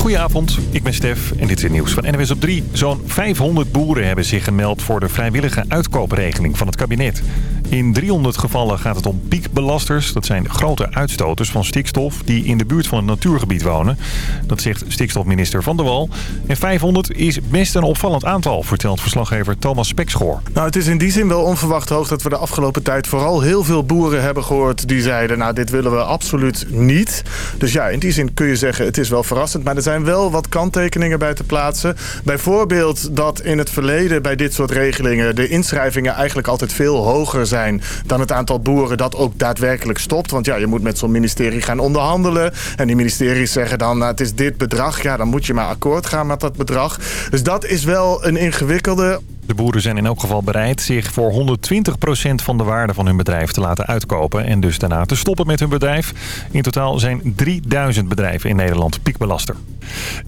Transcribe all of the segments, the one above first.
Goedenavond, ik ben Stef en dit is het nieuws van NWS op 3. Zo'n 500 boeren hebben zich gemeld voor de vrijwillige uitkoopregeling van het kabinet. In 300 gevallen gaat het om piekbelasters. Dat zijn grote uitstoters van stikstof die in de buurt van het natuurgebied wonen. Dat zegt stikstofminister Van der Wal. En 500 is best een opvallend aantal, vertelt verslaggever Thomas Spekschoor. Nou, het is in die zin wel onverwacht hoog dat we de afgelopen tijd vooral heel veel boeren hebben gehoord die zeiden... nou, dit willen we absoluut niet. Dus ja, in die zin kun je zeggen het is wel verrassend. Maar er zijn wel wat kanttekeningen bij te plaatsen. Bijvoorbeeld dat in het verleden bij dit soort regelingen... de inschrijvingen eigenlijk altijd veel hoger zijn dan het aantal boeren dat ook daadwerkelijk stopt. Want ja, je moet met zo'n ministerie gaan onderhandelen. En die ministeries zeggen dan, nou, het is dit bedrag. Ja, dan moet je maar akkoord gaan met dat bedrag. Dus dat is wel een ingewikkelde. De boeren zijn in elk geval bereid zich voor 120% van de waarde van hun bedrijf te laten uitkopen. En dus daarna te stoppen met hun bedrijf. In totaal zijn 3000 bedrijven in Nederland piekbelaster.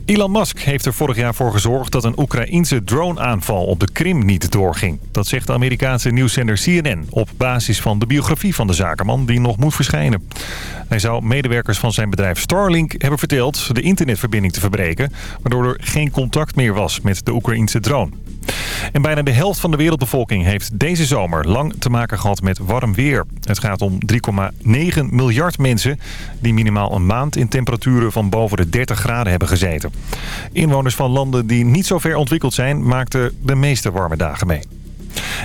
Elon Musk heeft er vorig jaar voor gezorgd dat een Oekraïense drone-aanval op de Krim niet doorging. Dat zegt de Amerikaanse nieuwszender CNN op basis van de biografie van de zakenman die nog moet verschijnen. Hij zou medewerkers van zijn bedrijf Starlink hebben verteld de internetverbinding te verbreken, waardoor er geen contact meer was met de Oekraïense drone. En bijna de helft van de wereldbevolking heeft deze zomer lang te maken gehad met warm weer. Het gaat om 3,9 miljard mensen die minimaal een maand in temperaturen van boven de 30 graden hebben gezeten. Inwoners van landen die niet zo ver ontwikkeld zijn maakten de meeste warme dagen mee.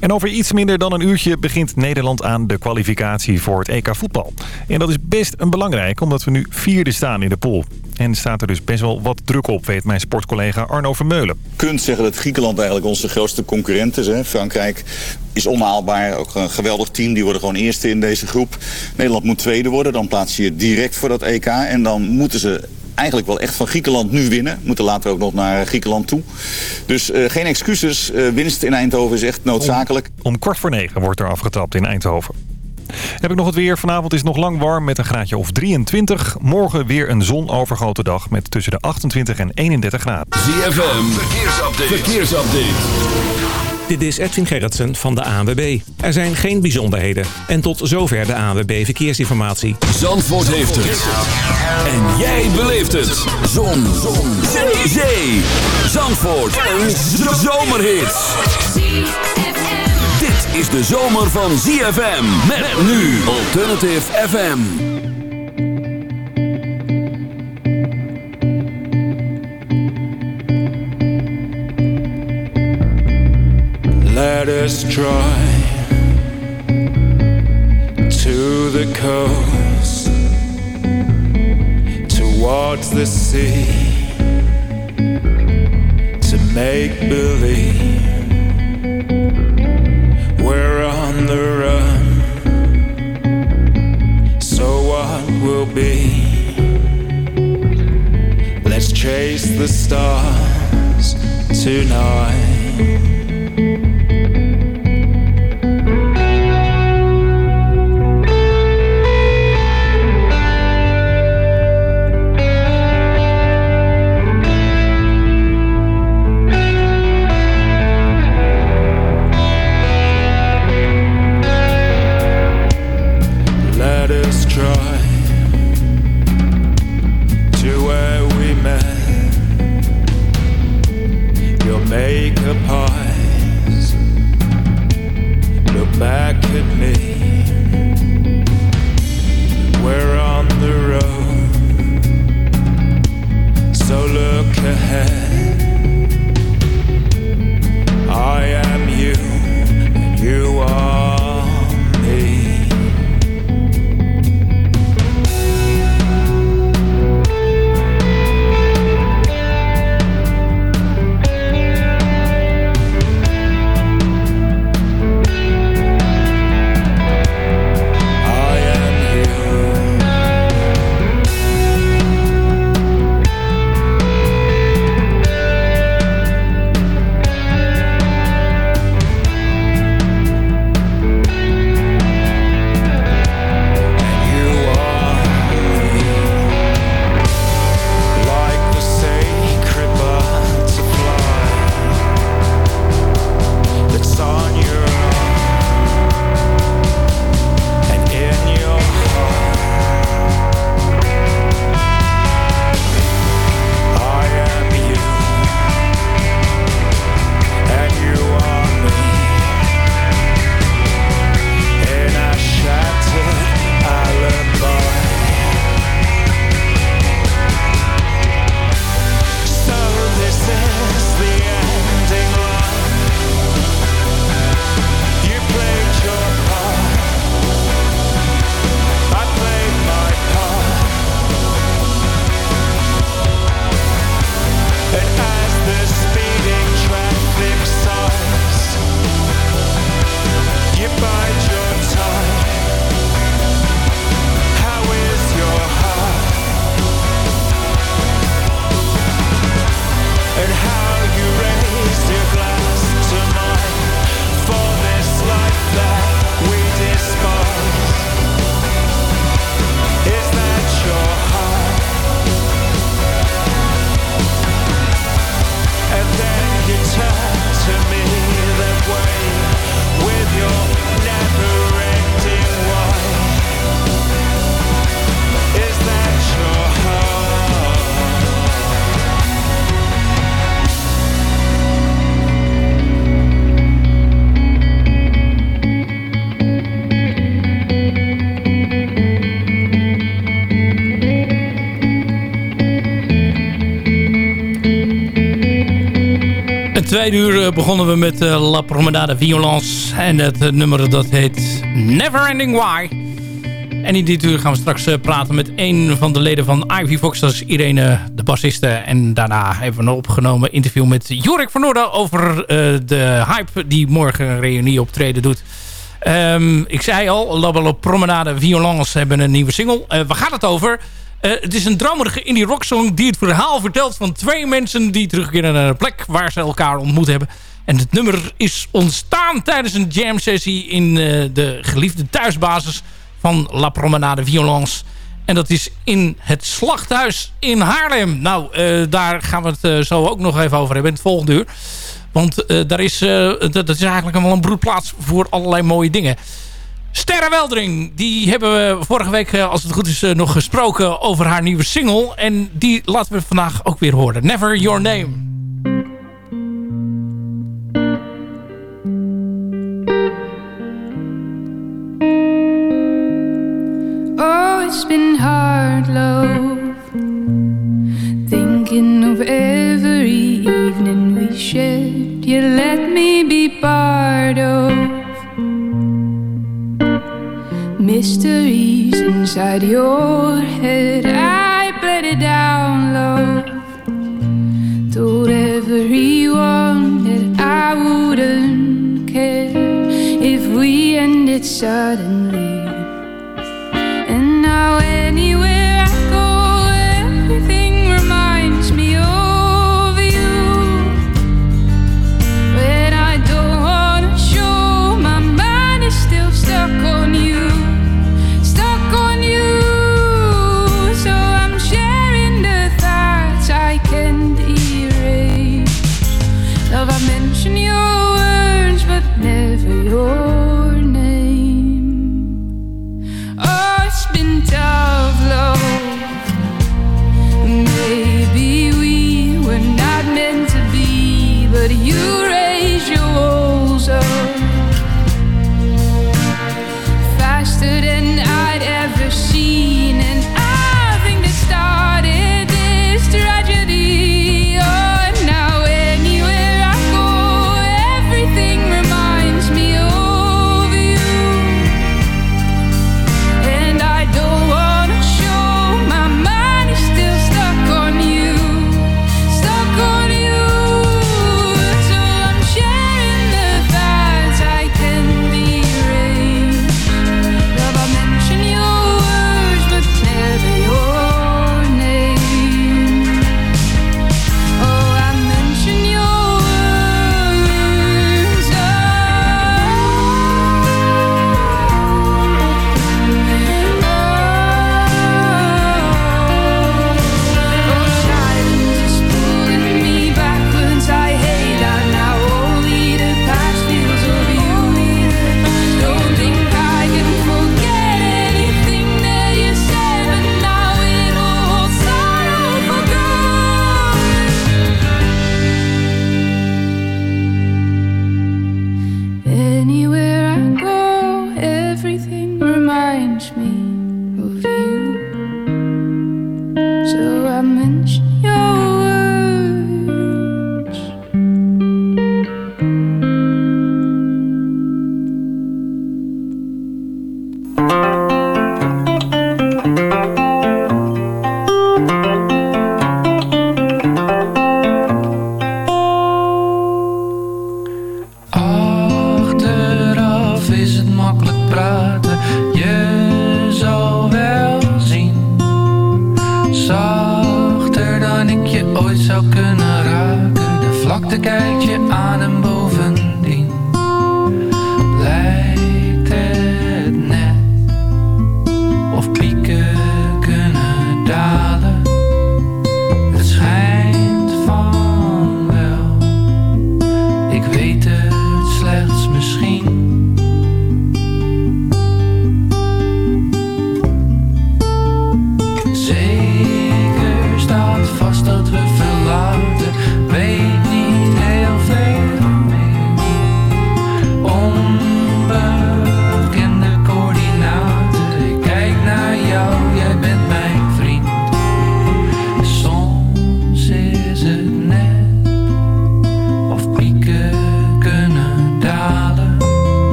En over iets minder dan een uurtje begint Nederland aan de kwalificatie voor het EK voetbal. En dat is best een belangrijk, omdat we nu vierde staan in de pool. En staat er dus best wel wat druk op, weet mijn sportcollega Arno Vermeulen. Je kunt zeggen dat Griekenland eigenlijk onze grootste concurrent is. Hè? Frankrijk is onhaalbaar, ook een geweldig team. Die worden gewoon eerste in deze groep. Nederland moet tweede worden, dan plaats je je direct voor dat EK. En dan moeten ze eigenlijk wel echt van Griekenland nu winnen. Moeten later ook nog naar Griekenland toe. Dus uh, geen excuses. Uh, winst in Eindhoven is echt noodzakelijk. Om, om kwart voor negen wordt er afgetrapt in Eindhoven. Heb ik nog het weer. Vanavond is het nog lang warm met een graadje of 23. Morgen weer een zonovergoten dag met tussen de 28 en 31 graden. ZFM, verkeersupdate. verkeersupdate. Dit is Edwin Gerritsen van de ANWB. Er zijn geen bijzonderheden. En tot zover de ANWB Verkeersinformatie. Zandvoort heeft het. En jij beleeft het. Zon. Zon. Zee. Zee. Zandvoort. Een zomerhit. Is de zomer van ZFM. Met nu Alternative FM. Let us drive to the coast, towards the sea, to make believe the run. So what will be? Let's chase the stars tonight. Tweede uur eh, begonnen we met uh, La Promenade Violence. En het uh, nummer dat heet Never Ending Why. En in dit uur gaan we straks praten met een van de leden van Ivy Fox. Dat is Irene, de bassiste. En daarna hebben we een opgenomen interview met Jorik van Noorden... over de hype die morgen een reunie optreden doet. Um, ik zei al, La Promenade Violence hebben een nieuwe single. waar gaat het over? Uh, het is een dromerige indie rocksong die het verhaal vertelt van twee mensen die terugkeren naar een plek waar ze elkaar ontmoet hebben. En het nummer is ontstaan tijdens een jam sessie in uh, de geliefde thuisbasis van La Promenade Violence. En dat is in het slachthuis in Haarlem. Nou, uh, daar gaan we het zo ook nog even over hebben in het volgende uur. Want daar is, dat is eigenlijk wel een broedplaats voor allerlei mooie dingen. Sterre Weldering, die hebben we vorige week, eh, als het goed is, eh, nog gesproken over haar nieuwe single. En die laten we vandaag ook weer horen. Never Your Name.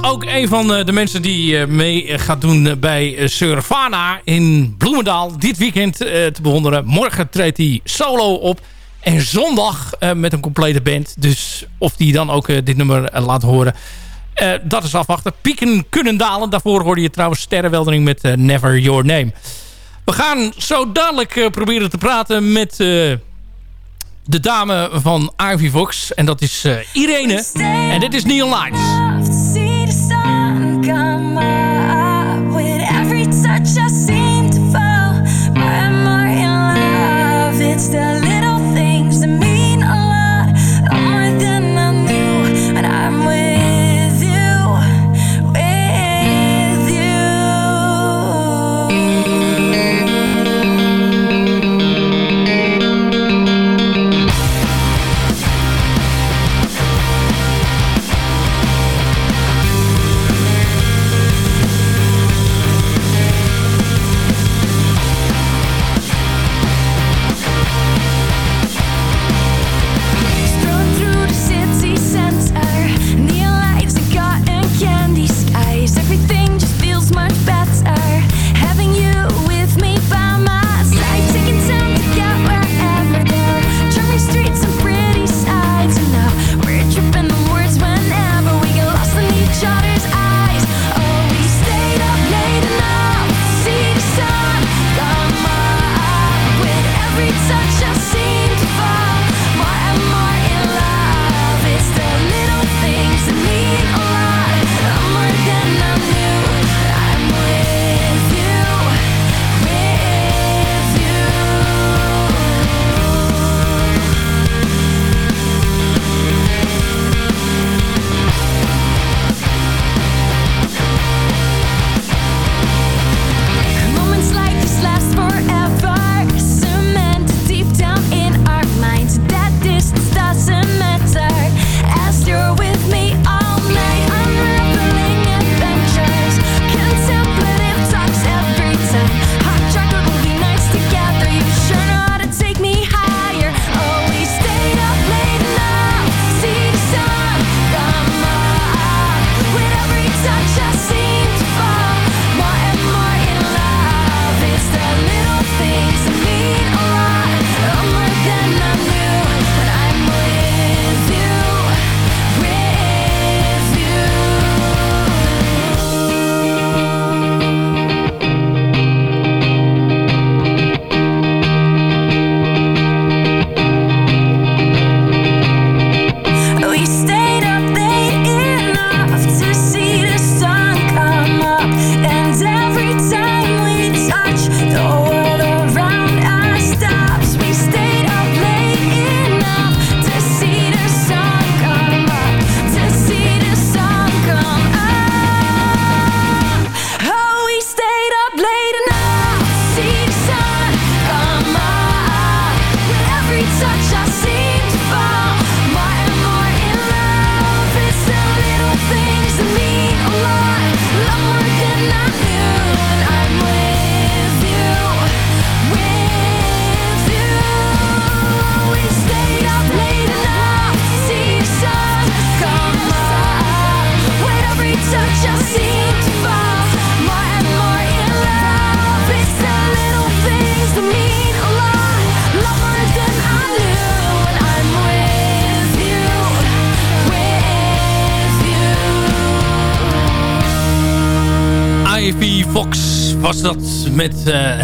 Ook een van eh, de mensen die eh, mee eh, gaat doen bij Surfana in Bloemendaal. Dit weekend te bewonderen. Morgen treedt hij solo op. En zondag met een complete band. Dus of die dan ook dit nummer laat horen. dat is afwachten. Pieken kunnen dalen. Daarvoor hoorde je trouwens Sterrenweldering met Never Your Name. We gaan zo dadelijk proberen te praten met de dame van Ivy Vox. En dat is Irene. En dit is Neon Lights. It's the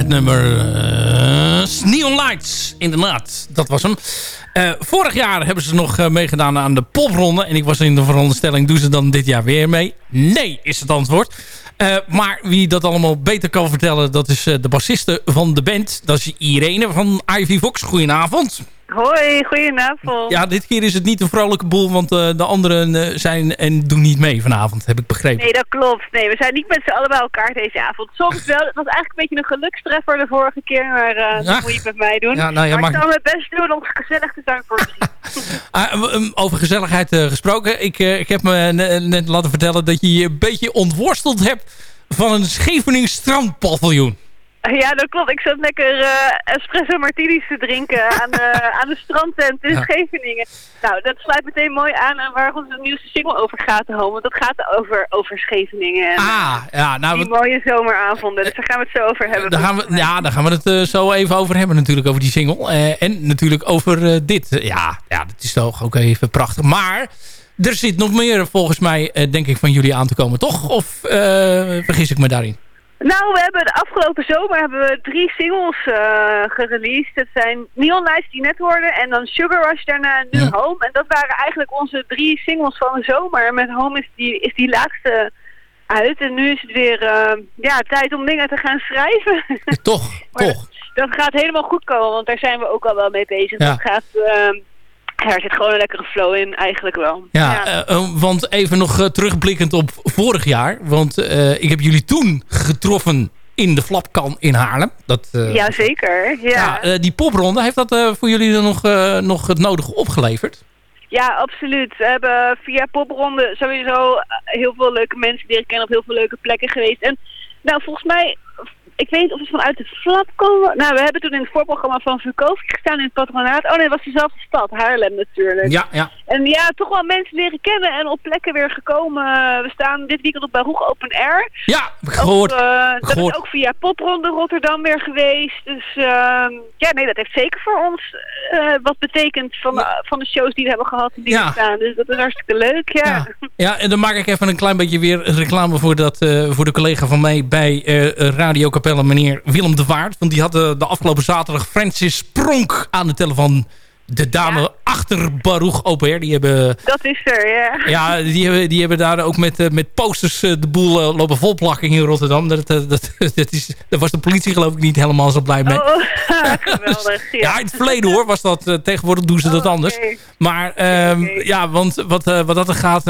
het nummer eh, Neon Lights. Inderdaad, dat was hem. Eh, vorig jaar hebben ze nog eh, meegedaan aan de popronde. En ik was in de veronderstelling, doen ze dan dit jaar weer mee? Nee, is het antwoord. Maar wie dat allemaal beter kan vertellen, dat is de bassiste van de band. Dat is Irene van Ivy Fox. Goedenavond. Hoi, goedenavond. Ja, dit keer is het niet een vrolijke boel, want eh, de anderen eh, zijn en doen niet mee vanavond, heb ik begrepen. Nee, dat klopt. Nee, we zijn niet met z'n allen bij elkaar deze avond. Soms wel. Het was eigenlijk een beetje een gelukstreffer de vorige keer, maar Ja. dat moet je met mij doen. Ja, nou ja, maar ik zal mijn best doen om gezellig te zijn voor. Ah, um, over gezelligheid gesproken. Ik, ik heb me ne- net laten vertellen dat je je een beetje ontworsteld hebt van een Scheveningen strandpaviljoen. Ja, dat klopt. Ik zat lekker eh, espresso martinis te drinken aan, de aan de strandtent in Ja. Scheveningen. Nou, dat sluit meteen mooi aan aan waar onze nieuwste single over gaat, Home. Want dat gaat over, over Scheveningen. En, Ah, ja, nou... die wat- mooie zomeravonden. Dus daar gaan we het zo over hebben. Daar gaan we, ja, daar gaan we het eh, zo even over hebben natuurlijk, over die single. Eh, en natuurlijk over dit. Ja, ja, dat is toch ook even prachtig. Maar er zit nog meer volgens mij, denk ik, van jullie aan te komen, toch? Of vergis ik me daarin? Nou, we hebben de afgelopen zomer hebben we drie singles eh gereleased. Het zijn Neon Lights die net hoorden en dan Sugar Rush daarna en nu Ja. Home. En dat waren eigenlijk onze drie singles van de zomer. En met Home is die, is die laatste uit. En nu is het weer eh, ja, tijd om dingen te gaan schrijven. toch, toch. Dat gaat helemaal goed komen, want daar zijn we ook al wel mee bezig. Ja. Dat gaat, eh, er zit gewoon een lekkere flow in, eigenlijk wel. Ja, eh, eh, want even nog eh, terugblikkend op vorig jaar. Want ik heb jullie toen getroffen in de Flapkan in Haarlem. Dat, eh, Jazeker, ja. ja, die popronde, heeft dat voor jullie dan nog, nog het nodige opgeleverd? Ja, absoluut. We hebben via popronde sowieso heel veel leuke mensen leren kennen op heel veel leuke plekken geweest. En nou, volgens mij, ik weet niet of het vanuit de flap komen. Nou, we hebben toen in het voorprogramma van Vukovic gestaan in het patronaat. Oh nee, dat was dezelfde stad, Haarlem natuurlijk. Ja, ja. En ja, toch wel mensen leren kennen en op plekken weer gekomen. We staan dit weekend op Baruch Open Air. Ja, gehoord. Eh, dat gehoord. is ook via Popronde Rotterdam weer geweest. Dus ehm, ja, nee, dat heeft zeker voor ons eh, wat betekend van, de, van de shows die we hebben gehad die Ja. staan. Dus dat is hartstikke leuk, ja. Ja. Ja, en dan maak ik even een klein beetje weer reclame voor, dat, eh, voor de collega van mij bij Radio Meneer Willem de Waard. Want die had eh, de afgelopen zaterdag Francis Pronk aan de telefoon. De dame achter Baruch Open. Die hebben, Dat is er, ja. ja, die hebben, die hebben daar ook met, eh, met posters eh, de boel eh, lopen volplakken in Rotterdam. Dat, dat, dat, is, daar was de politie geloof ik niet helemaal zo blij mee. Oh, geweldig. Ja, Ja, in het verleden hoor, was dat. tegenwoordig doen ze dat Oh, anders. Maar ehm, ja, want wat, wat dat er gaat,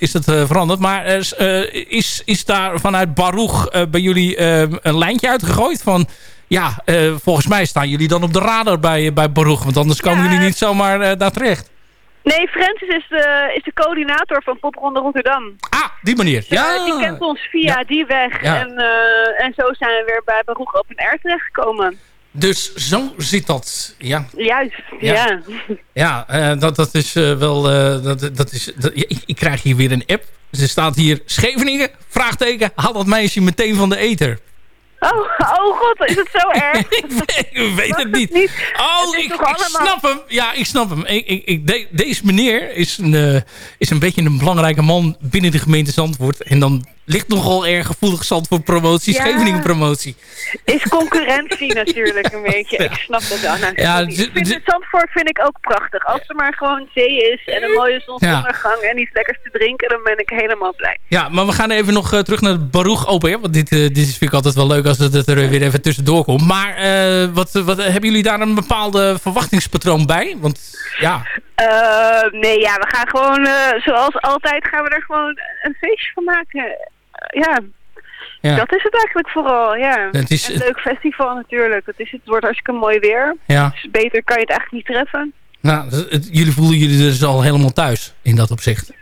is het veranderd. Maar eh, is, is daar vanuit Baruch bij jullie eh, een lijntje uitgegooid van... Ja, eh, volgens mij staan jullie dan op de radar bij, bij Baruch. Want anders komen Ja. jullie niet zomaar eh, daar terecht. Nee, Francis is de, is de coördinator van Popronde Rotterdam. Ah, die manier. Ja, Eh, die kent ons via Ja. die weg. Ja. En, eh, en zo zijn we weer bij Baruch Open Air terechtgekomen. dus zo zit dat. Ja, Juist, Ja. ja. ja eh, dat, dat is eh, wel... eh, dat, dat is, dat, ik, ik krijg hier weer een app. Er staat hier Scheveningen, vraagteken, haal dat meisje meteen van de eter. Oh, oh god, is het zo erg? ik weet, het niet. Oh, ik, snap hem. Ja, ik snap hem. Ik, ik, ik- de- deze meneer is een, eh, is een beetje een belangrijke man binnen de gemeente Zandvoort. En dan ligt nogal erg gevoelig Zandvoort promotie, Ja. Scheveningen promotie. Is concurrentie natuurlijk een beetje. Ik snap dat wel. Nou, Ja, ik vind het Zandvoort vind ik ook prachtig. Als er maar gewoon zee is en een mooie zonsondergang en iets lekkers te drinken, dan ben ik helemaal blij. Ja, maar we gaan even nog eh, terug naar het Baruch Open Air. Want dit, eh, dit is, vind ik altijd wel leuk als het er weer even tussendoor komt. Maar eh, wat, wat, hebben jullie daar een bepaalde verwachtingspatroon bij? Want ja, nee, ja, we gaan gewoon, zoals altijd, gaan we er gewoon een feestje van maken. Ja, ja, dat is het eigenlijk vooral, ja. Het is- een leuk festival natuurlijk. Het, is, het wordt hartstikke mooi weer. ja. Dus beter kan je het eigenlijk niet treffen. Nou, het- jullie voelen jullie dus al helemaal thuis in dat opzicht.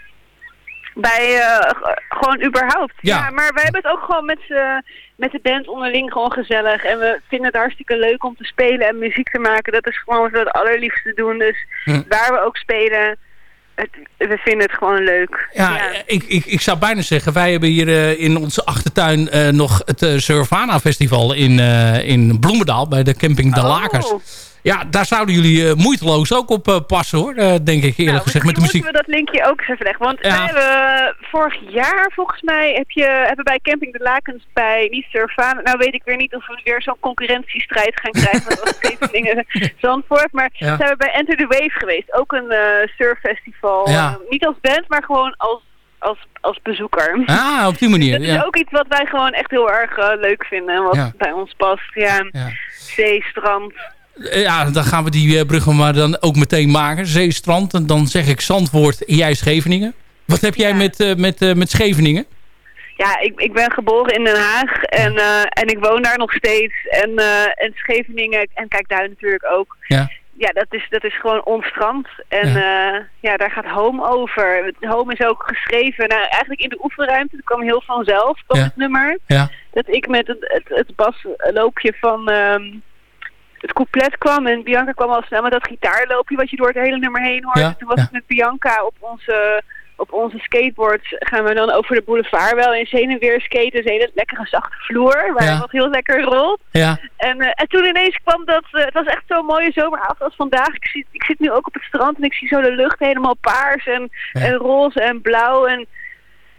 Bij, eh, gewoon überhaupt. Ja. Ja. maar wij hebben het ook gewoon met, z'n- met de band onderling gewoon gezellig. En we vinden het hartstikke leuk om te spelen en muziek te maken. Dat is gewoon wat we het allerliefste doen. Dus Hm. waar we ook spelen, het, we vinden het gewoon leuk. Ja, Ik, ik, ik zou bijna zeggen, wij hebben hier eh, in onze achtertuin eh, nog het eh Surfana Festival in, in Bloemendaal bij de camping De Oh. Ja, daar zouden jullie eh, moeiteloos ook op eh, passen hoor, eh, denk ik eerlijk Nou, gezegd met de muziek. moeten we dat linkje ook eens even leggen. Want Ja. hebben vorig jaar, volgens mij, heb je, hebben bij Camping de Lakens bij niet Surfaan. Nou weet ik weer niet of we weer zo'n concurrentiestrijd gaan krijgen met wat Scheveningen Zandvoort. Maar Ja. zijn we bij Enter the Wave geweest. Ook een eh surffestival. Ja. Niet als band, maar gewoon als, als, als bezoeker. Ah, op die manier. Dat is Ja. ook iets wat wij gewoon echt heel erg leuk vinden. En wat Ja. bij ons past. Ja. Ja. Zee, strand. Eh, ja, dan gaan we die eh, bruggen maar dan ook meteen maken. Zeestrand, en dan zeg ik Zandvoort en jij Scheveningen. Wat heb jij Ja. met, eh, met, met Scheveningen? Ja, ik, ik ben geboren in Den Haag en, en ik woon daar nog steeds. En, en Scheveningen en Kijkduin natuurlijk ook. Ja. ja, dat is, dat is gewoon ons strand. En ja. ja, daar gaat Home over. Home is ook geschreven, nou, eigenlijk in de oefenruimte. Dat kwam heel vanzelf, kwam Ja. het nummer. Ja. Dat ik met het, het, het basloopje van ehm, het couplet kwam. En Bianca kwam al snel met dat gitaarloopje wat je door het hele nummer heen hoort. Ja, Toen was ja. het met Bianca op onze, op onze skateboards. Gaan we dan over de boulevard wel eens heen en weer skaten. Een hele lekkere zachte vloer. Waar Ja. wat heel lekker rolt. Ja. En, eh, en toen ineens kwam dat, eh, het was echt zo'n mooie zomeravond als vandaag. Ik, zie, ik zit nu ook op het strand en ik zie zo de lucht helemaal paars en, en roze en blauw. En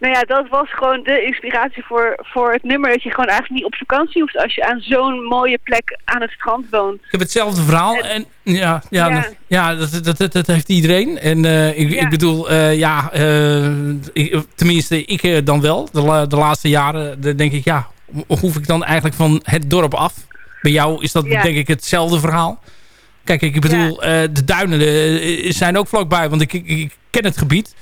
nou ja, dat was gewoon de inspiratie voor, voor het nummer. Dat je gewoon eigenlijk niet op vakantie hoeft als je aan zo'n mooie plek aan het strand woont. Ik heb hetzelfde verhaal. En, ja, ja, Ja. dat- ja dat, dat, dat, dat heeft iedereen. En eh, ik, Ja. ik bedoel, eh, ja, eh, ik- tenminste, ik dan wel. De, de laatste jaren denk ik, ja, ho- hoef ik dan eigenlijk van het dorp af? Bij jou is dat Ja. denk ik hetzelfde verhaal. Kijk, ik bedoel, de duinen zijn ook vlakbij, want ik, ik, ik ken het gebied.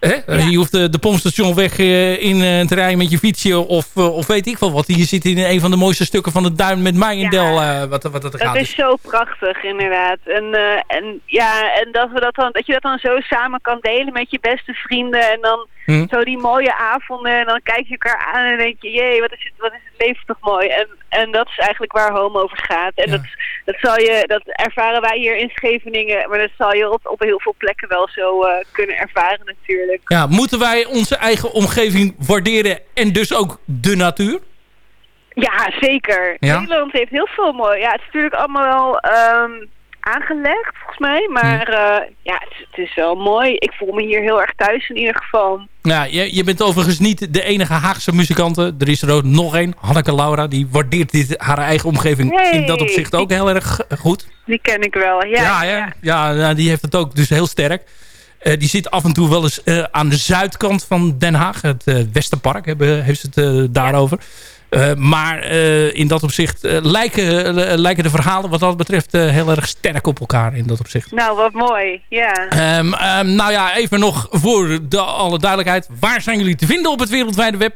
Hè? Je hoeft de, de pompstation weg eh, in eh, te rijden met je fietsje of, eh, of weet ik wel wat. Je zit in een van de mooiste stukken van de duin met Mijendel. eh wat, wat dat er gaat. Dat is zo prachtig, inderdaad. En, eh, en ja, en dat, we dat, dan, dat je dat dan zo samen kan delen met je beste vrienden. En dan Hm. zo die mooie avonden. En dan kijk je elkaar aan en denk je, jee, wat is het, wat is het leven toch mooi. En, en dat is eigenlijk waar Home over gaat. En Ja. dat, dat, zal je, dat ervaren wij hier in Scheveningen. Maar dat zal je op, op heel veel plekken wel zo eh, kunnen ervaren natuurlijk. Ja, moeten wij onze eigen omgeving waarderen en dus ook de natuur? Ja, zeker. Ja? Nederland heeft heel veel mooi. Ja, het is natuurlijk allemaal wel ehm, aangelegd, volgens mij. Maar eh, ja, het, is- het is wel mooi. Ik voel me hier heel erg thuis in ieder geval. Ja, je, je bent overigens niet de enige Haagse muzikante. Er is er ook nog één, Hanneke Laura. Die waardeert dit, haar eigen omgeving Hey. in dat opzicht ook heel erg eh, goed. Die ken ik wel. Ja, Ja, hè? ja. nou, die heeft het ook dus heel sterk. Eh, die zit af en toe wel eens eh, aan de zuidkant van Den Haag. Het eh, Westerpark hebben, heeft het daarover. Maar in dat opzicht lijken, lijken de verhalen wat dat betreft heel erg sterk op elkaar in dat opzicht. Nou, wat mooi. Ja. Ehm, ehm, nou ja, even nog voor de, alle duidelijkheid. Waar zijn jullie te vinden op het wereldwijde web?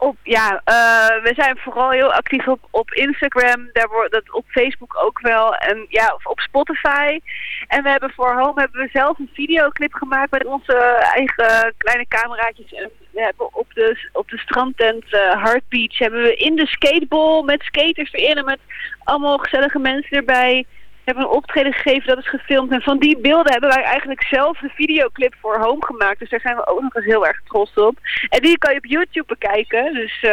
Op, ja, eh, we zijn vooral heel actief op, op Instagram, daar wordt dat op Facebook ook wel. En ja, op Spotify. En we hebben voor Home hebben we zelf een videoclip gemaakt met onze eigen kleine cameraatjes. En we hebben op de, op de strandtent Heart Beach hebben we in de skateball met skaters erin en met allemaal gezellige mensen erbij. Hebben een optreden gegeven, dat is gefilmd. En van die beelden hebben wij eigenlijk zelf de videoclip voor Home gemaakt. Dus daar zijn we ook nog eens heel erg trots op. En die kan je op YouTube bekijken. Dus eh,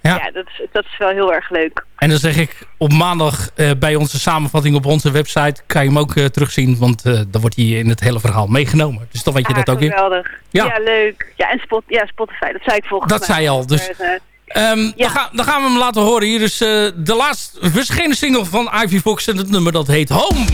Ja. ja, dat, is, dat is wel heel erg leuk. En dan zeg ik op maandag eh, bij onze samenvatting op onze website... kan je hem ook eh, terugzien, want dan wordt hij in het hele verhaal meegenomen. Dus dan weet je Ah, dat ook weer. geweldig. Ja. Ja. leuk. Ja, en Spot, ja, Spotify, dat zei ik volgens Dat mij. zei je al, dus- Maar, eh, Ehm, dan, ga- dan gaan we hem laten horen. Hier is eh, de laatst verschenen single van Ivy Fox. En het nummer dat heet Home.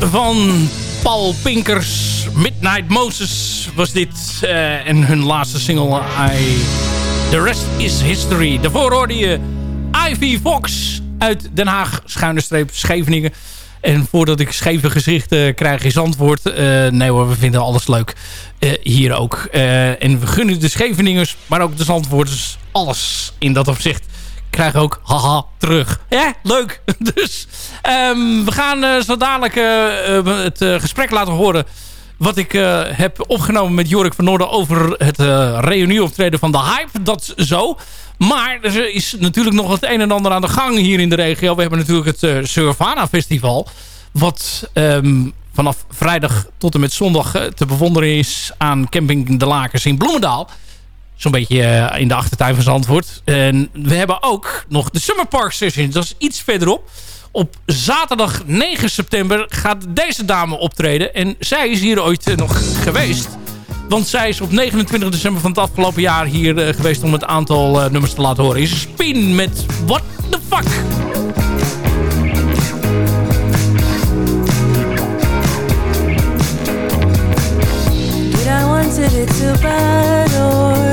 Van Paul Pinkers, Midnight Moses was dit. eh, en hun laatste single, I... The Rest is History. Daarvoor hoorde je Ivy Fox uit Den Haag, schuine streep Scheveningen. En voordat ik scheve gezichten krijg is antwoord... eh, nee hoor, we vinden alles leuk. eh, hier ook. En we gunnen de Scheveningers, maar ook de Zandvoorters alles in dat opzicht krijgen ook haha terug. Ja, leuk. Dus ehm, we gaan eh, zo dadelijk eh, eh, het gesprek laten horen... wat ik heb opgenomen met Jorik van Noorden... over het reunieoptreden van de Hype. Dat zo. Maar er is natuurlijk nog het een en ander aan de gang hier in de regio. We hebben natuurlijk het Surfana Festival... wat ehm, vanaf vrijdag tot en met zondag te bewonderen is... aan Camping De Lakers in Bloemendaal zo'n beetje eh, in de achtertuin van Zandvoort. En we hebben ook nog de Summer Park Session. Dat is iets verderop. Op zaterdag 9 september gaat deze dame optreden. En zij is hier ooit eh, nog geweest. Want zij is op 29 december van het afgelopen jaar hier eh, geweest... om het aantal nummers te laten horen. Is Spin met What the Fuck. Wanted it bad or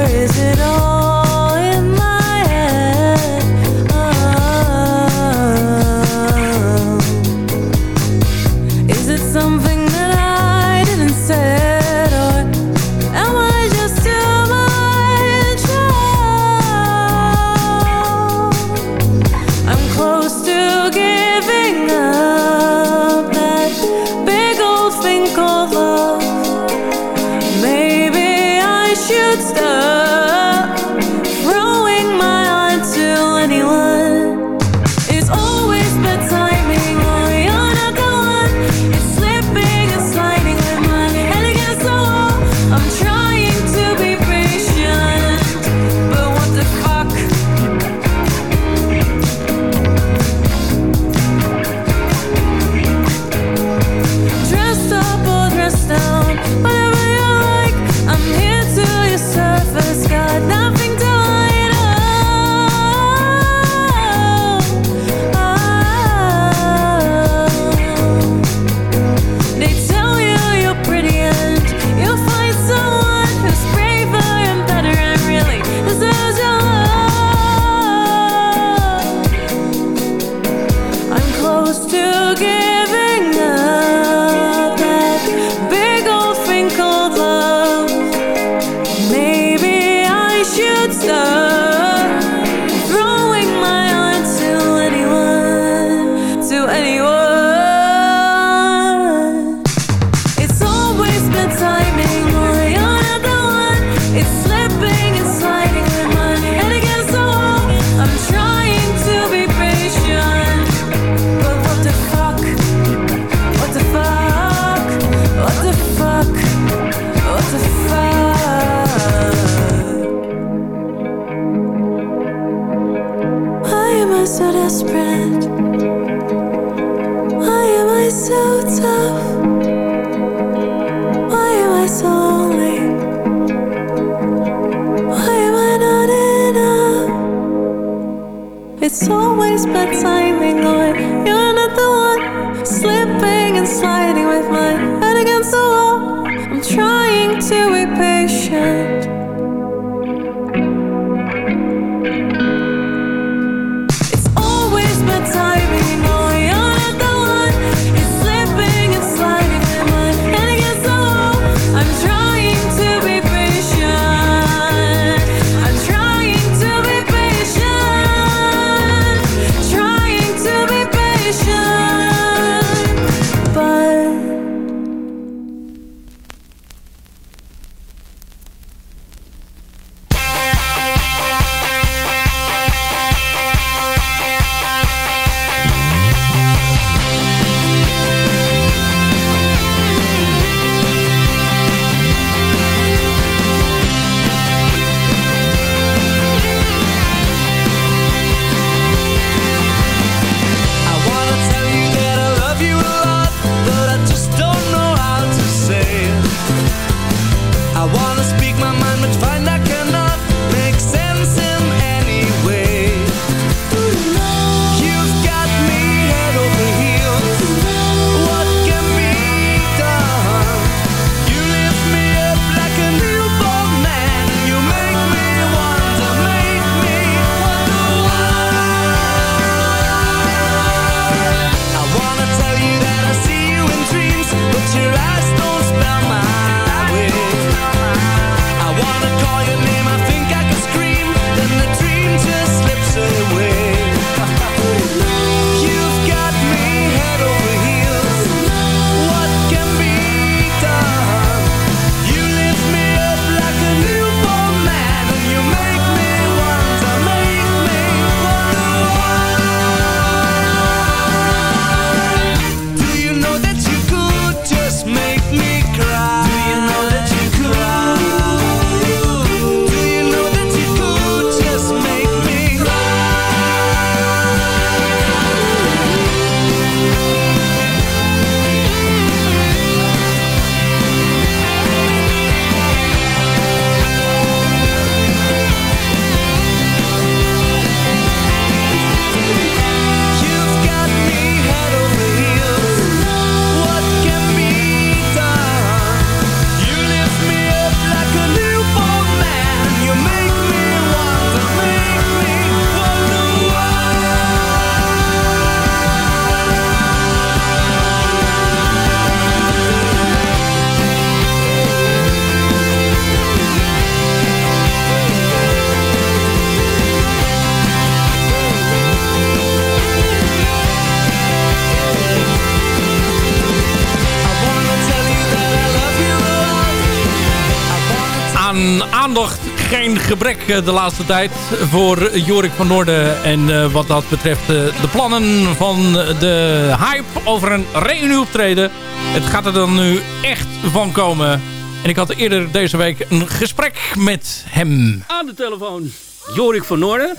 gebrek eh, de laatste tijd voor Jorik van Noorden. En eh, wat dat betreft eh, de plannen van de hype over een reunieoptreden. Het gaat er dan nu echt van komen. En ik had eerder deze week een gesprek met hem. Aan de telefoon Jorik van Noorden.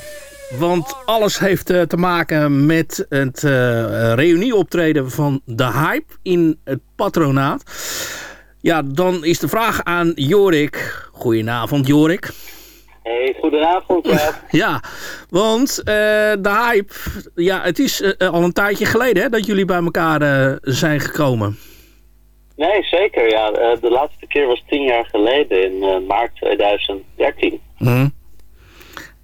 Want alles heeft te maken met het reunieoptreden van de hype in het patronaat. Ja, dan is de vraag aan Jorik. Goedenavond Jorik. Hey, goedenavond, ja. Ja, want eh, de hype, ja, het is eh, al een tijdje geleden hè, dat jullie bij elkaar eh, zijn gekomen. Nee, zeker, ja. Eh, de laatste keer was tien jaar geleden, in eh, maart 2013. Mhm.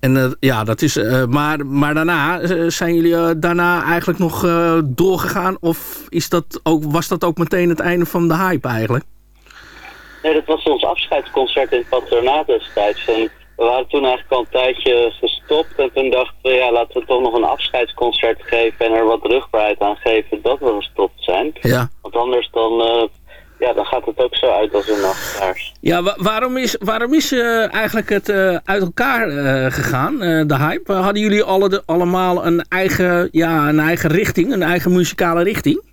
En eh, ja, dat is. eh, maar, maar daarna eh, zijn jullie eh, daarna eigenlijk nog eh, doorgegaan? Of is dat ook, was dat ook meteen het einde van de hype eigenlijk? Nee, dat was ons afscheidsconcert in het patronaat destijds. En we waren toen eigenlijk al een tijdje gestopt. En toen dachten we, ja, laten we toch nog een afscheidsconcert geven en er wat rugbaarheid aan geven dat we gestopt zijn. Ja. Want anders dan, eh, ja, dan gaat het ook zo uit als een nachtkaars. Ja, wa- waarom is, waarom is eh, eigenlijk het eh, uit elkaar gegaan, de hype? Hadden jullie alle de, allemaal een eigen, ja, een eigen richting, een eigen muzikale richting?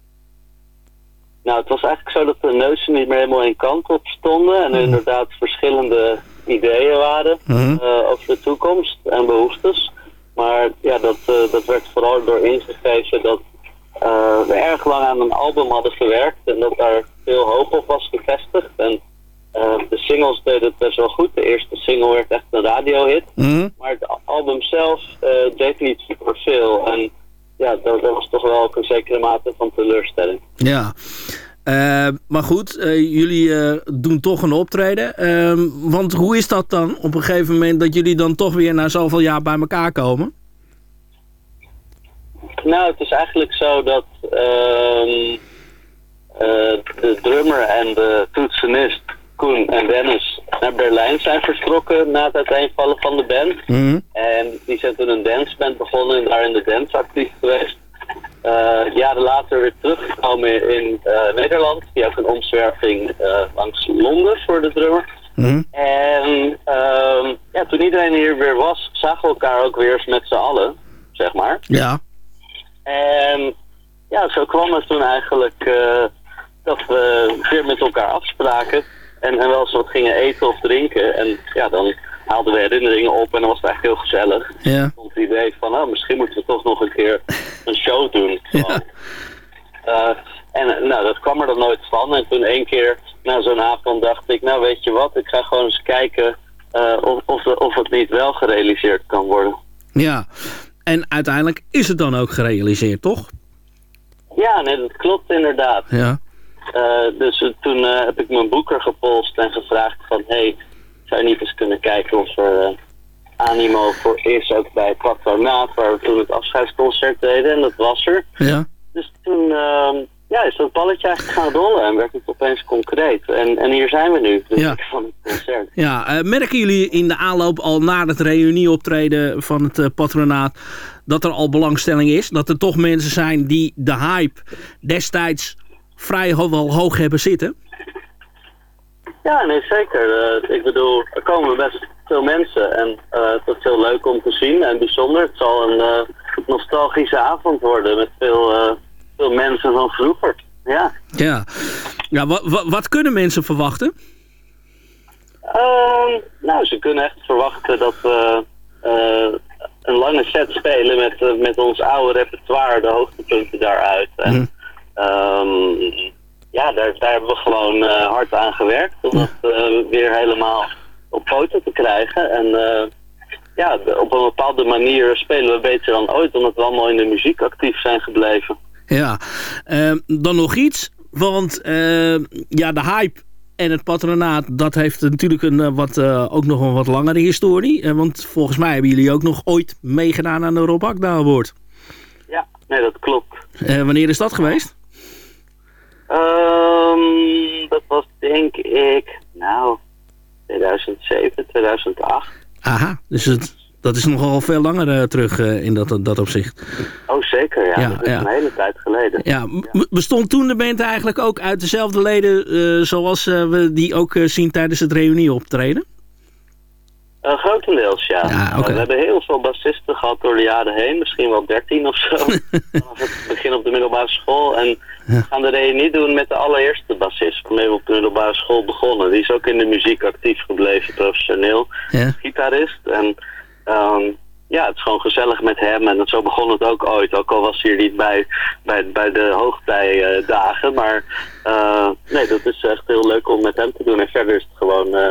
Nou, het was eigenlijk zo dat de neuzen niet meer helemaal één kant op stonden. En er inderdaad verschillende ideeën waren Mhm. eh, over de toekomst en behoeftes. Maar ja, dat, eh, dat werd vooral door ingegeven dat eh, we erg lang aan een album hadden gewerkt en dat daar veel hoop op was gevestigd. En de singles deden het best wel goed. De eerste single werd echt een radiohit. Mhm. Maar het album zelf deed niet super veel. En ja, dat, dat was toch wel ook een zekere mate van teleurstelling. Ja. Eh, maar goed, eh, jullie eh, doen toch een optreden. Ehm, want hoe is dat dan op een gegeven moment dat jullie dan toch weer na zoveel jaar bij elkaar komen? Nou, het is eigenlijk zo dat ehm, eh, de drummer en de toetsenist Koen en Dennis naar Berlijn zijn vertrokken na het uiteenvallen van de band. Mhm. En die zijn toen een danceband begonnen en daar in de dance actief geweest. Eh, jaren later weer teruggekomen in eh, Nederland. Die ook een omzwerving eh, langs Londen voor de drummer. En ehm, ja, toen iedereen hier weer was, zagen we elkaar ook weer eens met z'n allen, zeg maar. Ja. En ja, zo kwam het toen eigenlijk dat we weer met elkaar afspraken. En, en wel eens wat gingen eten of drinken. En ja, dan haalden we herinneringen op en dan was het eigenlijk heel gezellig. Ja. Toen het idee van, oh, misschien moeten we toch nog een keer een show doen. Gewoon. Eh, en nou, dat kwam er dan nooit van. En toen één keer na zo'n avond dacht ik, nou weet je wat, ik ga gewoon eens kijken eh, of, of, of het niet wel gerealiseerd kan worden. Ja. En uiteindelijk is het dan ook gerealiseerd, toch? Ja, nee, dat klopt inderdaad. Ja. Eh, dus toen heb ik mijn boeker gepolst en gevraagd van... hey, zou je niet eens kunnen kijken of er eh, animo voor is ook bij Patronaat... waar we toen het afscheidsconcert deden en dat was er. Ja. Dus toen ehm, ja, is dat balletje eigenlijk gaan rollen en werd het opeens concreet. En, en hier zijn we nu, de Ja. van het concert. Ja, eh, merken jullie in de aanloop al na het reunieoptreden van het eh, patronaat dat er al belangstelling is? Dat er toch mensen zijn die de hype destijds vrij ho- wel hoog hebben zitten? Ja, nee, zeker. Eh, ik bedoel, er komen best veel mensen en eh, het is heel leuk om te zien en bijzonder. Het zal een eh, nostalgische avond worden met veel, veel mensen van vroeger. Ja. Ja. ja wa- wa- wat kunnen mensen verwachten? Ehm, nou, ze kunnen echt verwachten dat we een lange set spelen met, met ons oude repertoire, de hoogtepunten daaruit. En, ehm, ja, daar, daar hebben we gewoon eh, hard aan gewerkt om dat eh, weer helemaal op foto te krijgen. En eh, ja, op een bepaalde manier spelen we beter dan ooit, omdat we allemaal in de muziek actief zijn gebleven. Ja. Eh, dan nog iets, want eh, ja, de hype en het patronaat, dat heeft natuurlijk een, wat, ook nog een wat langere historie. Want volgens mij hebben jullie ook nog ooit meegedaan aan de Rob Akda Award. Ja, nee, dat klopt. Wanneer is dat geweest? Ehm, dat was denk ik, nou, 2007, 2008. Aha, dus het, dat is nogal veel langer eh, terug eh, in dat, dat opzicht. Oh, zeker, ja. Ja, dat is ja. een hele tijd geleden. Ja, m- bestond toen de band eigenlijk ook uit dezelfde leden eh, zoals we die ook zien tijdens het reunieoptreden? Eh, grotendeels, ja. Ja, oké. we hebben heel veel bassisten gehad door de jaren heen. Misschien wel 13 of zo. Vanaf het begin op de middelbare school. En we gaan de reunie doen met de allereerste bassist. Waarmee we op de middelbare school begonnen. Die is ook in de muziek actief gebleven, professioneel. Ja. Gitarist. En ehm, ja, het is gewoon gezellig met hem. En zo begon het ook ooit. Ook al was hij er niet bij, bij, bij de hoogtijdagen. Maar eh, nee, dat is echt heel leuk om met hem te doen. En verder is het gewoon... eh,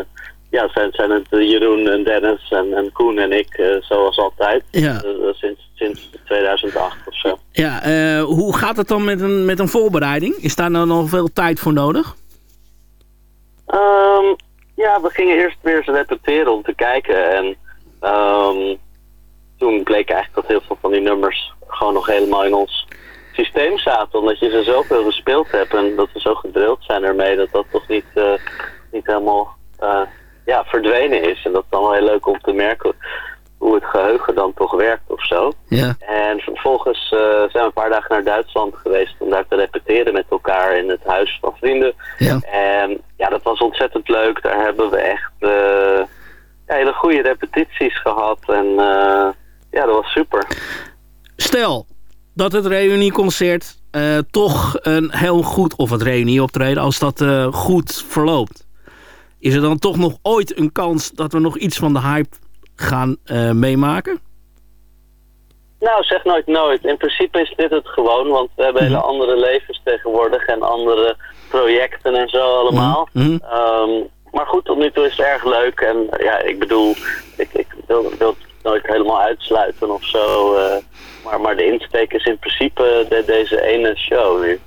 ja, zijn, zijn het Jeroen en Dennis en, en Koen en ik, eh, zoals altijd. Ja. Eh, sinds, sinds 2008 of zo. Ja, eh, hoe gaat het dan met een, met een voorbereiding? Is daar nou nog veel tijd voor nodig? Ehm, ja, we gingen eerst weer eens repeteren om te kijken. En ehm, toen bleek eigenlijk dat heel veel van die nummers gewoon nog helemaal in ons systeem zaten. Omdat je ze zoveel gespeeld hebt en dat we zo gedrild zijn ermee dat dat toch niet, niet helemaal ja, verdwenen is. En dat is dan wel heel leuk om te merken hoe het geheugen dan toch werkt of zo. Ja. En vervolgens eh, zijn we een paar dagen naar Duitsland geweest om daar te repeteren met elkaar in het huis van vrienden. Ja. En ja, dat was ontzettend leuk. Daar hebben we echt eh, ja, hele goede repetities gehad. En eh, ja, dat was super. Stel dat het reunieconcert toch een heel goed, of het reunieoptreden, als dat goed verloopt. Is er dan toch nog ooit een kans dat we nog iets van de hype gaan eh, meemaken? Nou, zeg nooit nooit. In principe is dit het gewoon, want we hebben hele andere levens tegenwoordig en andere projecten en zo allemaal. Mhm. Ehm, maar goed, tot nu toe is het erg leuk en ja, ik bedoel, ik, ik wil, wil het nooit helemaal uitsluiten of zo. eh, maar, maar de insteek is in principe de, deze ene show nu.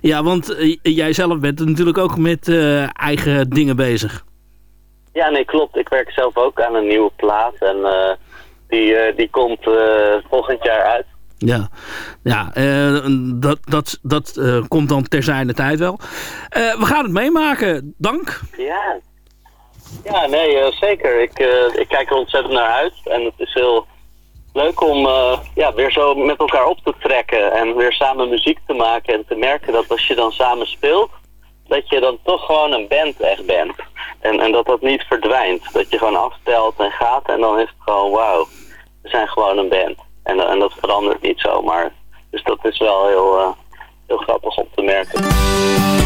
Ja, want eh, jij zelf bent natuurlijk ook met eh, eigen dingen bezig. Ja, nee, klopt. Ik werk zelf ook aan een nieuwe plaat en eh, die, die komt volgend jaar uit. Ja, ja dat, dat, dat komt dan ter zijde tijd wel. We gaan het meemaken. Dank. Ja, ja nee, zeker. Ik, ik kijk er ontzettend naar uit. En het is heel leuk om eh, ja, weer zo met elkaar op te trekken. En weer samen muziek te maken. En te merken dat als je dan samen speelt, dat je dan toch gewoon een band echt bent. En, en dat dat niet verdwijnt. Dat je gewoon afstelt en gaat en dan is het gewoon wauw. We zijn gewoon een band. En, en dat verandert niet zomaar. Dus dat is wel heel, eh, heel grappig om te merken.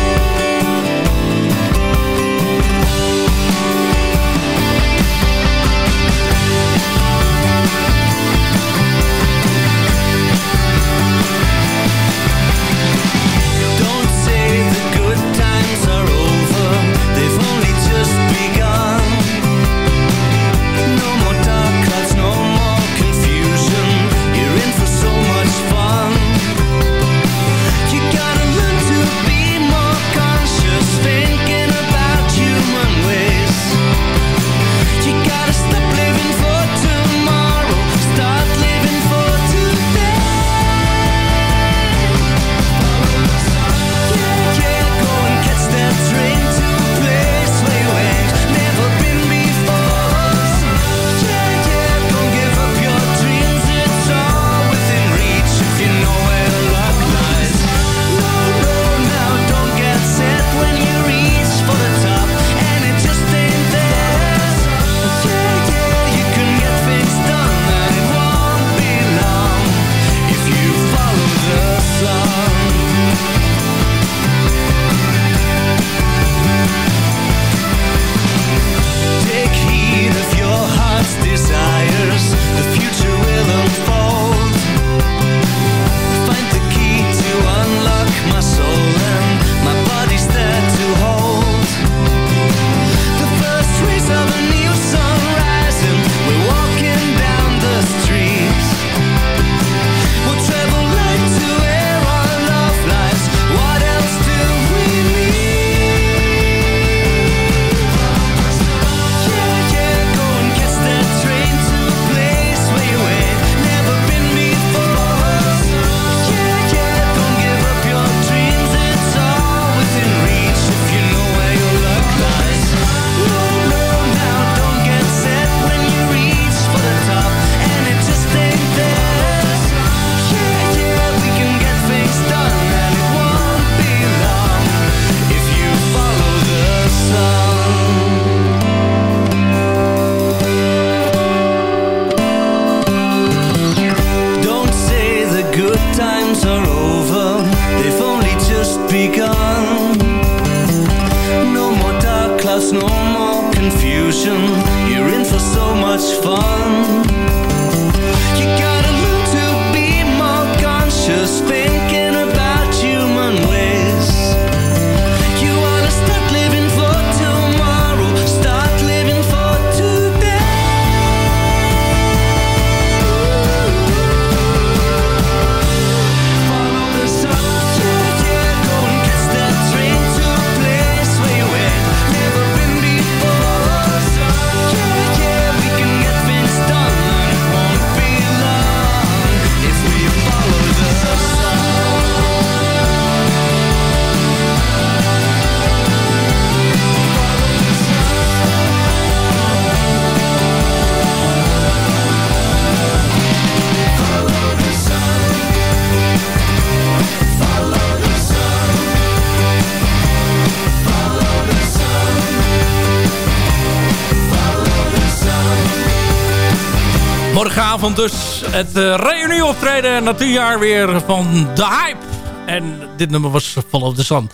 Morgenavond dus het uh, reunieoptreden natuurjaar weer van The Hype. En dit nummer was Follow the Sun.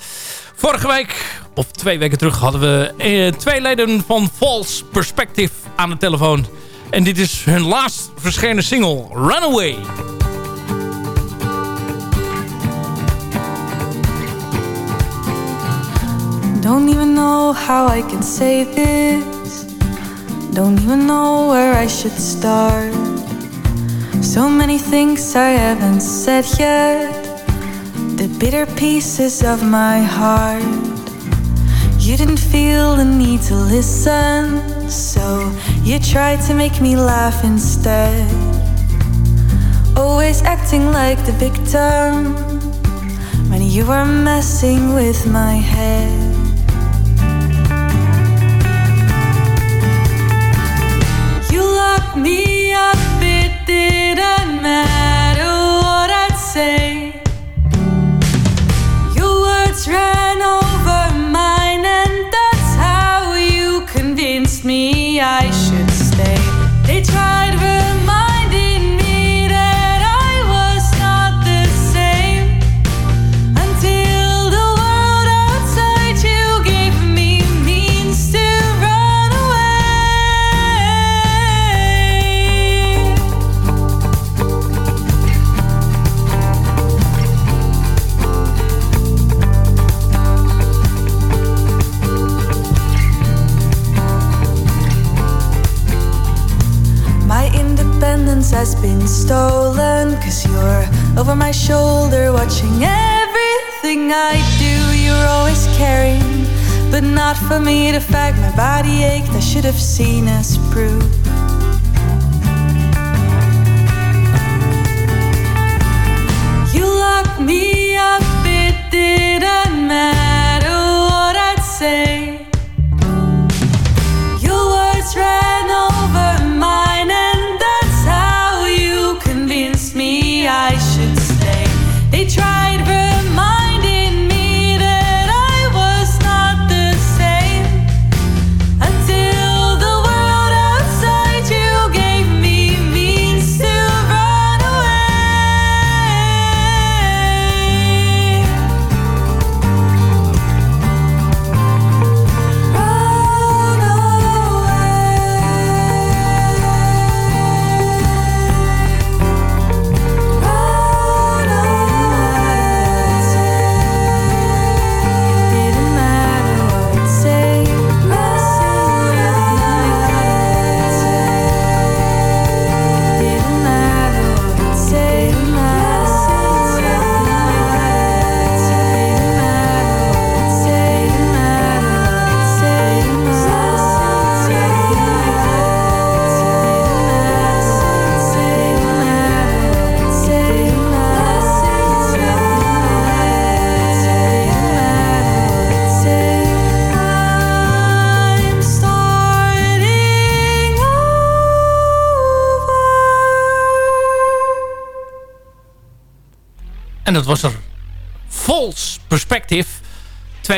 Vorige week, of twee weken terug, hadden we eh, twee leden van False Perspective aan de telefoon. En dit is hun laatst verschenen single, Runaway. Don't even know how I can say this. Don't even know where I should start. So many things I haven't said yet. The bitter pieces of my heart. You didn't feel the need to listen, so you tried to make me laugh instead. Always acting like the victim when you were messing with my head. You me up, it didn't matter what I'd say. Your words ran stolen Cause you're over my shoulder watching everything I do. You're always caring But not for me The fact my body ached I should have seen as proof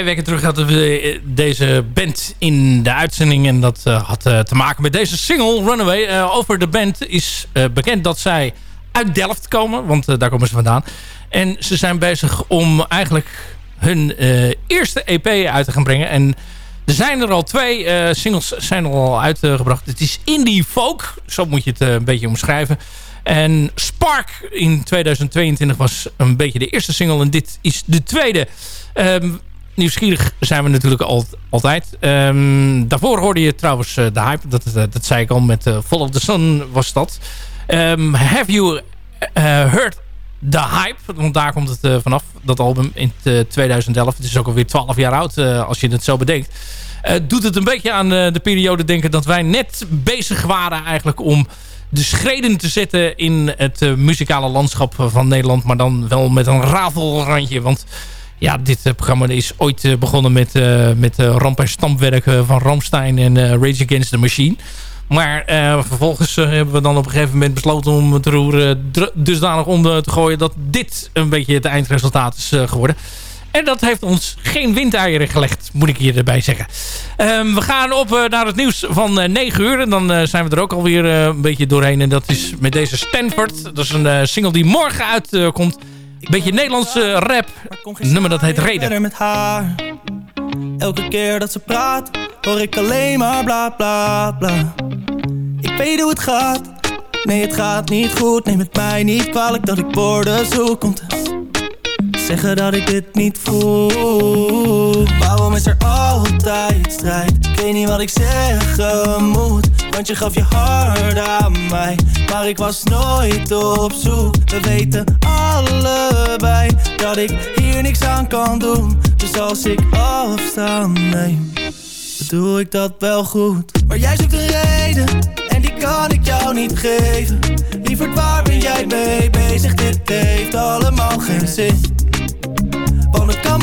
Weken terug hadden we eh, deze band in de uitzending. En dat eh, had eh, te maken met deze single, Runaway. Over de band is bekend dat zij uit Delft komen. Want daar komen ze vandaan. En ze zijn bezig om eigenlijk hun eerste EP uit te gaan brengen. En er zijn er al twee singles zijn al uitgebracht. Het is indie folk. Zo moet je het een beetje omschrijven. En Spark in 2022 was een beetje de eerste single. En dit is de tweede. Ehm, nieuwsgierig zijn we natuurlijk al, altijd. Ehm, daarvoor hoorde je trouwens eh, de hype. Dat, dat, dat zei ik al met Fall of the Sun was dat. Ehm, have you eh, heard the hype? Want daar komt het eh, vanaf. Dat album in eh, 2011. Het is ook alweer 12 jaar oud eh, als je het zo bedenkt. Eh, doet het een beetje aan eh, de periode denken dat wij net bezig waren eigenlijk om de schreden te zetten in het eh, muzikale landschap van Nederland. Maar dan wel met een rafelrandje. Want ja, dit eh, programma is ooit eh, begonnen met, eh, met ramp- en stampwerk eh, van Ramstein en Rage Against the Machine. Maar vervolgens hebben we dan op een gegeven moment besloten om het roer dusdanig om te gooien... dat dit een beetje het eindresultaat is geworden. En dat heeft ons geen windeieren gelegd, moet ik hier erbij zeggen. Ehm, we gaan op naar het nieuws van eh 9 uur. En dan zijn we er ook alweer een beetje doorheen. En dat is met deze Stanford. Dat is een single die morgen uitkomt. Beetje Nederlandse rap. Een nummer dat heet Reden. met haar. Elke keer dat ze praat, hoor ik alleen maar bla bla bla. Ik weet hoe het gaat. Nee, het gaat niet goed. Neem het mij niet kwalijk dat ik woorden zoek om te zeggen dat ik dit niet voel. Waarom is er altijd strijd? Ik weet niet wat ik zeggen moet. Want je gaf je hart aan mij. Maar ik was nooit op zoek. We weten allebei dat ik hier niks aan kan doen. Dus als ik afstand neem, doe ik dat wel goed. Maar jij zoekt een reden en die kan ik jou niet geven. Lieverd, waar ben jij mee bezig? Dit heeft allemaal geen zin.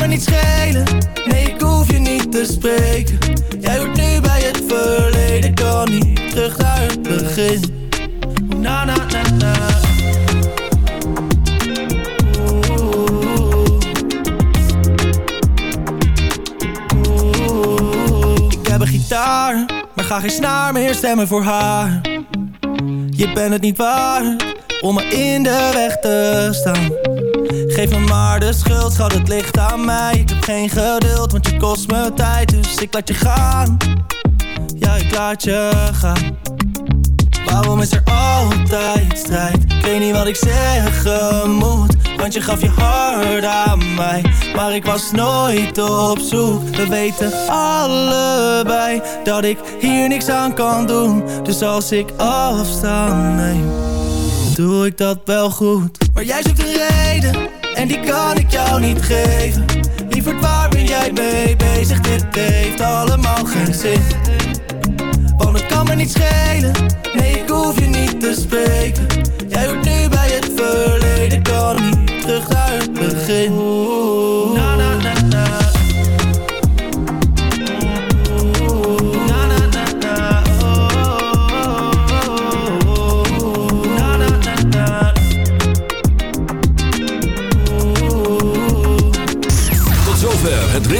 Me niet schelen, nee ik hoef je niet te spreken. Jij hoort nu bij het verleden, kan niet terug naar het begin. Na na na na. Ik heb een gitaar, maar ga geen snaar meer stemmen voor haar. Je bent het niet waard om me in de weg te staan Geef me maar de schuld, schat het ligt aan mij. Ik heb geen geduld, want je kost me tijd Dus ik laat je gaan. Ja, ik laat je gaan. Waarom is er altijd strijd? Ik weet niet wat ik zeggen moet Want je gaf je hart aan mij. Maar ik was nooit op zoek. We weten allebei Dat ik hier niks aan kan doen. Dus als ik afstand neem Doe ik dat wel goed? Maar jij zoekt een reden en die kan ik jou niet geven. Lieverd, waar ben jij mee bezig? Dit heeft allemaal geen zin. Want het kan me niet schelen Nee, ik hoef je niet te spreken. Jij hoort nu bij het verleden Kan niet terug naar het begin